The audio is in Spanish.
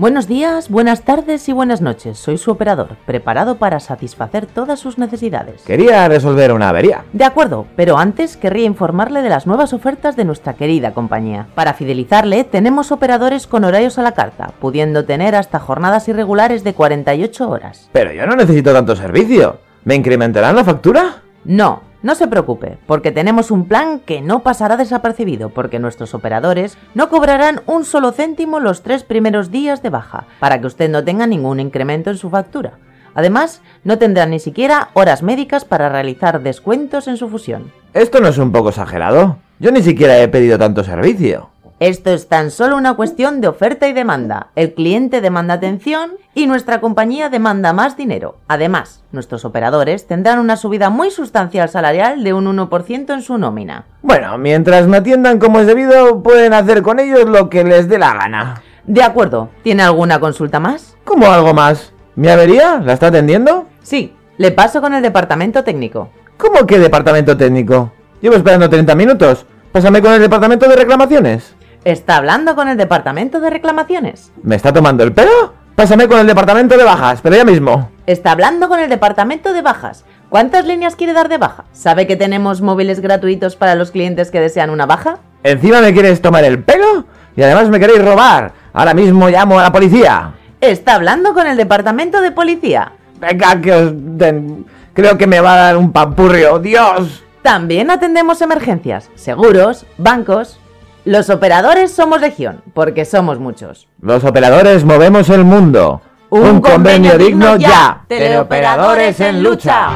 Buenos días, buenas tardes y buenas noches. Soy su operador, preparado para satisfacer todas sus necesidades. Quería resolver una avería. De acuerdo, pero antes querría informarle de las nuevas ofertas de nuestra querida compañía. Para fidelizarle, tenemos operadores con horarios a la carta, pudiendo tener hasta jornadas irregulares de 48 horas. Pero yo no necesito tanto servicio. ¿Me incrementarán la factura? No, no se preocupe, porque tenemos un plan que no pasará desapercibido, porque nuestros operadores no cobrarán un solo céntimo los tres primeros días de baja, para que usted no tenga ningún incremento en su factura. Además, no tendrá ni siquiera horas médicas para realizar descuentos en su fusión. ¿Esto no es un poco exagerado? Yo ni siquiera he pedido tanto servicio. Esto es tan solo una cuestión de oferta y demanda. El cliente demanda atención y nuestra compañía demanda más dinero. Además, nuestros operadores tendrán una subida muy sustancial salarial de un 1% en su nómina. Bueno, mientras me atiendan como es debido, pueden hacer con ellos lo que les dé la gana. De acuerdo, ¿tiene alguna consulta más? ¿Cómo algo más? ¿Mi avería? ¿La está atendiendo? Sí, le paso con el departamento técnico. ¿Cómo que departamento técnico? Llevo esperando 30 minutos. Pásame con el departamento de reclamaciones. Está hablando con el departamento de reclamaciones. ¿Me está tomando el pelo? Pásame con el departamento de bajas, pero ya mismo. Está hablando con el departamento de bajas. ¿Cuántas líneas quiere dar de baja? ¿Sabe que tenemos móviles gratuitos para los clientes que desean una baja? ¿Encima me quieres tomar el pelo? Y además me queréis robar. Ahora mismo llamo a la policía. Está hablando con el departamento de policía. Venga, que os den... Creo que me va a dar un pampurrio. ¡Dios! También atendemos emergencias, seguros, bancos. Los operadores somos legión, porque somos muchos. Los operadores movemos el mundo. Un convenio digno ya. Teleoperadores en lucha.